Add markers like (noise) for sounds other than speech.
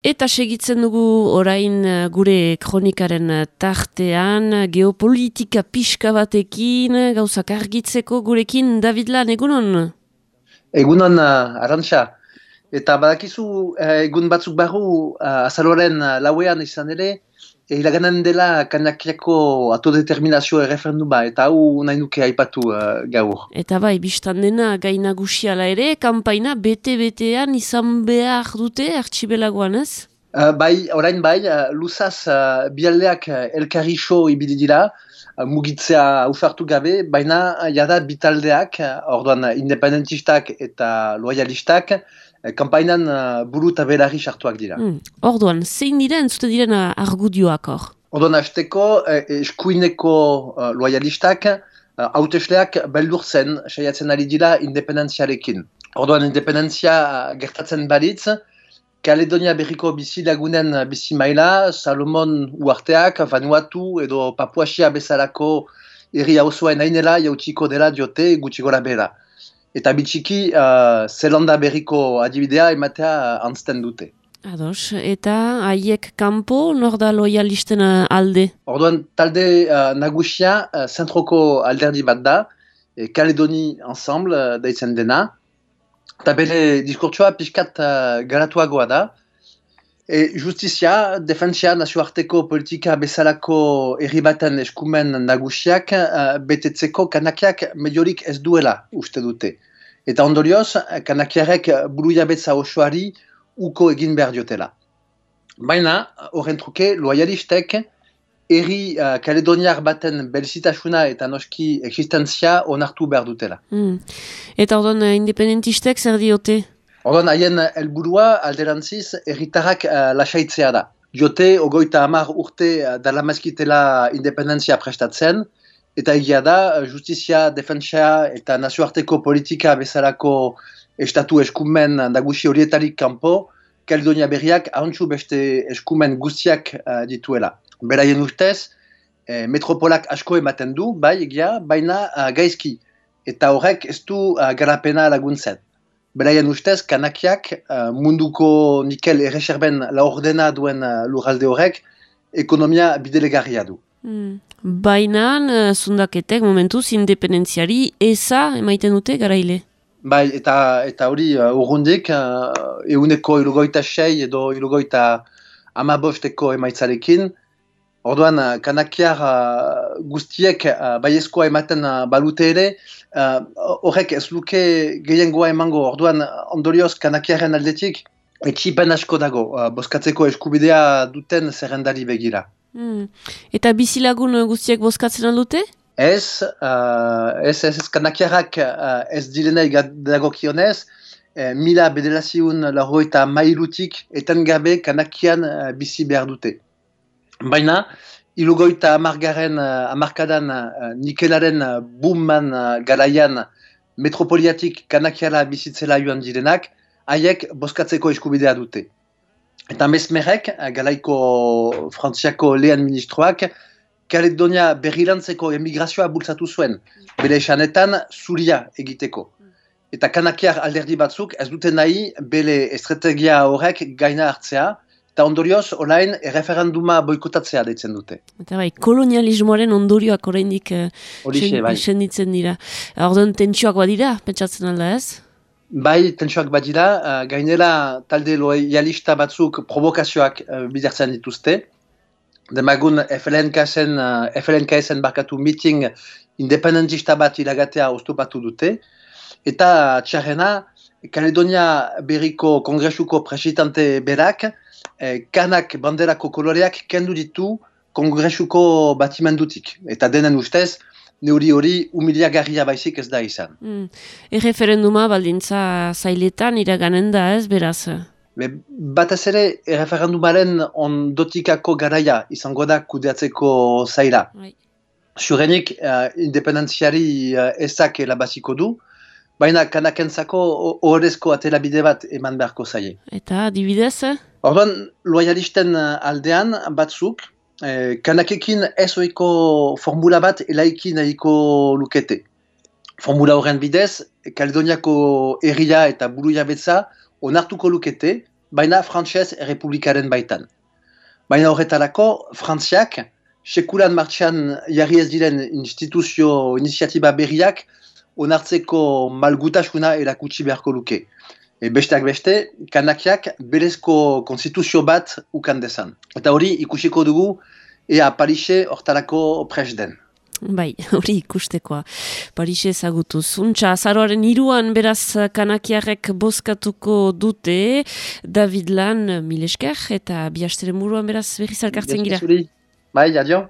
Eta segitzen dugu orain eh, gure kronikaren eh, tartean, geopolitika pixka batekin, gauzak argitzeko gurekin David Lan, egunon? Egunon, arantxa. Eta badakizu, egun batzuk barru, azaloren lauean izan ere, Iraganen dela kanakiako autodeterminazio erreferenduma eta hau nahi nuke aipatu uh, gaur. Eta bai, biztan dena gaina guxiala ere, kampaina bete-betean izan behar dute artxibelagoan ez? Uh, bai, orain bai, uh, luzaz uh, bialdeak uh, elkarri so ibili dira, uh, mugitzea ufartu gabe, baina jada bitaldeak, uh, orduan independentistak eta loyalistak, Eh, kampainan uh, buru eta berari sartuak dira. Mm. Orduan, zein dira entzute diren argudioak hor? Orduan, azteko eh, eskuineko uh, loyalistak hautesleak uh, beldur zen, saiatzen ari dira independenziarekin. Orduan, independentzia gertatzen balitz, Kaledonia berriko bizi lagunen bizi maila, Salomon uarteak, Vanuatu edo Papuasia bezalako erri hauzoen ainela jautsiko dela diote gutxi gora bera eta bitxiki uh, zelanda berriko adibidea ematea uh, antzten dute. Ados, eta haiek kanpo nor da loyalisten uh, alde? Orduan, talde uh, nagusia uh, zentroko alderdi bat da, e, Kaledoni ensemble uh, daitzen dena, eta bere diskurtsoa pixkat uh, garatuagoa da, E, justizia, defensia, nazioarteko politika bezalako herri baten eskumen nagusiak uh, betetzeko kanakiak mediorik ez duela uste dute. Eta ondorioz, kanakiarek buru jabetza osoari uko egin behar diotela. Baina, horren truke, loyalistek, herri uh, kaledoniar baten belzitasuna eta noski existentzia onartu behar dutela. Mm. Eta ordon, independentistek zer diote? Ordan haien helburua alderantziz erritarrak uh, lasaitzea da. Jote, ogoita hamar urte uh, dalamazkitela independentzia prestatzen, eta egia da, justizia, defentsia eta nazioarteko politika bezalako estatu eskumen nagusi horietarik kanpo, Kalidonia berriak ahontsu beste eskumen guztiak uh, dituela. Beraien ustez, eh, metropolak asko ematen du, bai egia, baina uh, gaizki. Eta horrek ez du uh, garapena laguntzen. Beraien ustez, kanakiak uh, munduko nikel erreserben laordena duen uh, lurralde horrek, ekonomia bidelegarria du. Hmm. Baina, zundaketek momentuz, independentziari eza emaiten dute garaile? Bai, eta eta hori uh, urrundik, uh, euneko ilugoita sei edo ilugoita amabosteko emaitzarekin, Orduan, uh, kanakiar uh, guztiek uh, baiezkoa ematen uh, balute ere, horrek ez luke gehiengoa emango, orduan ondorioz kanakiaren aldetik, etxipen asko dago, uh, boskatzeko eskubidea duten zerrendari begira. Hmm. Eta bizilagun guztiek boskatzen aldute? Ez, uh, ez, ez, ez kanakiarak uh, ez direnei dago kionez, eh, mila bedelaziun lago eta mailutik eten gabe kanakian uh, bizi behar dute. Baina, ilugoita amargaren, uh, amarkadan uh, nikelaren boomman uh, garaian metropoliatik kanakiala bizitzela joan direnak, haiek boskatzeko eskubidea dute. Eta mesmerek, galaiko frantziako lehen ministroak, Kaledonia berrilantzeko emigrazioa bultzatu zuen, bere esanetan zuria egiteko. Eta kanakiar alderdi batzuk ez dute nahi bere estrategia horrek gaina hartzea, eta ondorioz, orain, erreferenduma boikotatzea deitzen dute. Eta bai, kolonialismoaren ondorioak oraindik uh, bai. senditzen dira. Orduan, tentsioak badira, pentsatzen alda ez? Bai, tentsioak badira, uh, gainera talde loialista batzuk provokazioak uh, bidertzen dituzte. Demagun FLNK-en uh, FLNK barkatu meeting independentista bat ilagatea oztopatu dute. Eta txarrena, Kaledonia berriko kongresuko presidente berak, eh, kanak banderako koloreak kendu ditu kongresuko batimendutik. Eta denen ustez, neuri hori humiliagarria baizik ez da izan. Mm. Erreferenduma baldintza zailetan iraganen da ez, beraz? Be, batez ere, erreferendumaren ondotikako garaia izango da kudeatzeko zaila. Bai. Surenik, uh, independentziari uh, ezak elabaziko du, baina kanakentzako horrezko atela bide bat eman beharko zaie. Eta, dibidez? Orduan, loyalisten eh, aldean batzuk, eh, kanakekin ez oiko formula bat elaiki nahiko lukete. Formula horren bidez, Kaledoniako erria eta buru jabetza onartuko lukete, baina frantxez errepublikaren baitan. Baina horretarako, frantziak, sekulan martxan jarri ez diren instituzio iniziatiba berriak, onartzeko malgutasuna erakutsi beharko luke. E besteak beste, kanakiak berezko konstituzio bat ukan dezan. Eta hori ikusiko dugu ea Parixe hortarako pres den. Bai, (laughs) hori ikustekoa. Parixe ezagutu. Zuntza, azaroaren iruan beraz kanakiarek bozkatuko dute. David Lan, milesker, eta bihasteren buruan beraz berriz alkartzen gira. Bai, adio.